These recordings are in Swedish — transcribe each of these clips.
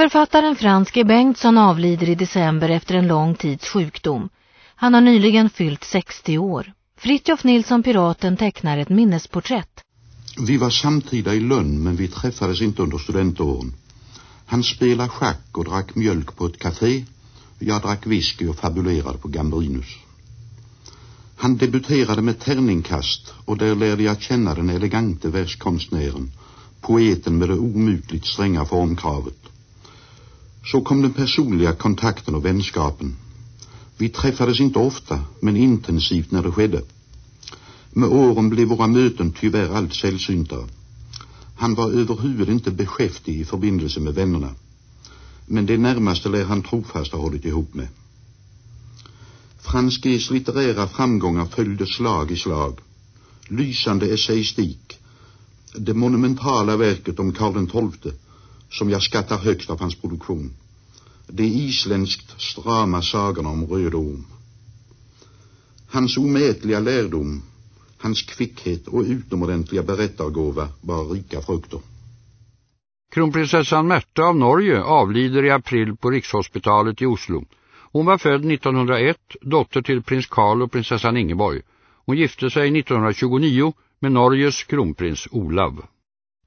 Författaren Frans G. Bengtsson avlider i december efter en lång tids sjukdom. Han har nyligen fyllt 60 år. Fritjof Nilsson Piraten tecknar ett minnesporträtt. Vi var samtida i Lund men vi träffades inte under studentåren. Han spelade schack och drack mjölk på ett café. Jag drack whisky och fabulerade på Gambrinus. Han debuterade med tärningkast och där lärde jag känna den elegante verskonstnären, poeten med det omutligt stränga formkravet. Så kom den personliga kontakten och vänskapen. Vi träffades inte ofta, men intensivt när det skedde. Med åren blev våra möten tyvärr allt sällsyntare. Han var överhuvud inte beskäftig i förbindelse med vännerna. Men det närmaste lär han trofast ha hållit ihop med. Frans Gs litterära framgångar följde slag i slag. Lysande essayistik. Det monumentala verket om Karl XII, som jag skattar högst av hans produktion. De isländskt strama sagorna om Röd orm. Hans omätliga lärdom, hans kvickhet och utomordentliga berättargåva var rika frukter. Kronprinsessan Märta av Norge avlider i april på Rikshospitalet i Oslo. Hon var född 1901, dotter till prins Karl och prinsessan Ingeborg. Hon gifte sig 1929 med Norges kronprins Olav.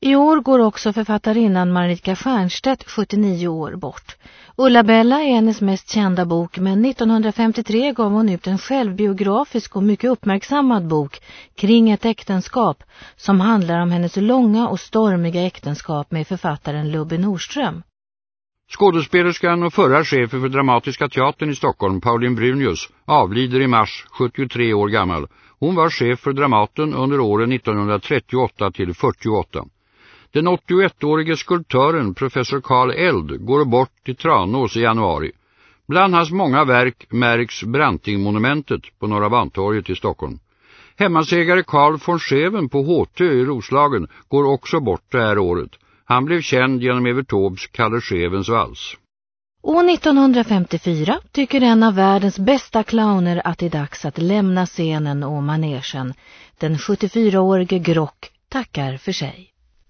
I år går också författarinnan Marika Stjernstedt 79 år bort. Ulla-Bella är hennes mest kända bok men 1953 gav hon ut en självbiografisk och mycket uppmärksammad bok Kring ett äktenskap som handlar om hennes långa och stormiga äktenskap med författaren Lubbe Nordström. Skådespelerskan och förra chefen för Dramatiska teatern i Stockholm, Pauline Brunius, avlider i mars, 73 år gammal. Hon var chef för Dramaten under åren 1938 till 48. Den 81-årige skulptören professor Karl Eld går bort till Tranås i januari. Bland hans många verk märks Brantingmonumentet på Norra Bantorget i Stockholm. Hemmasägare Karl von Scheven på Håtö i Roslagen går också bort det här året. Han blev känd genom Evert Taubes Kalle Schevens vals. År 1954 tycker en av världens bästa clowner att det är dags att lämna scenen och manegen. Den 74-årige Grock tackar för sig.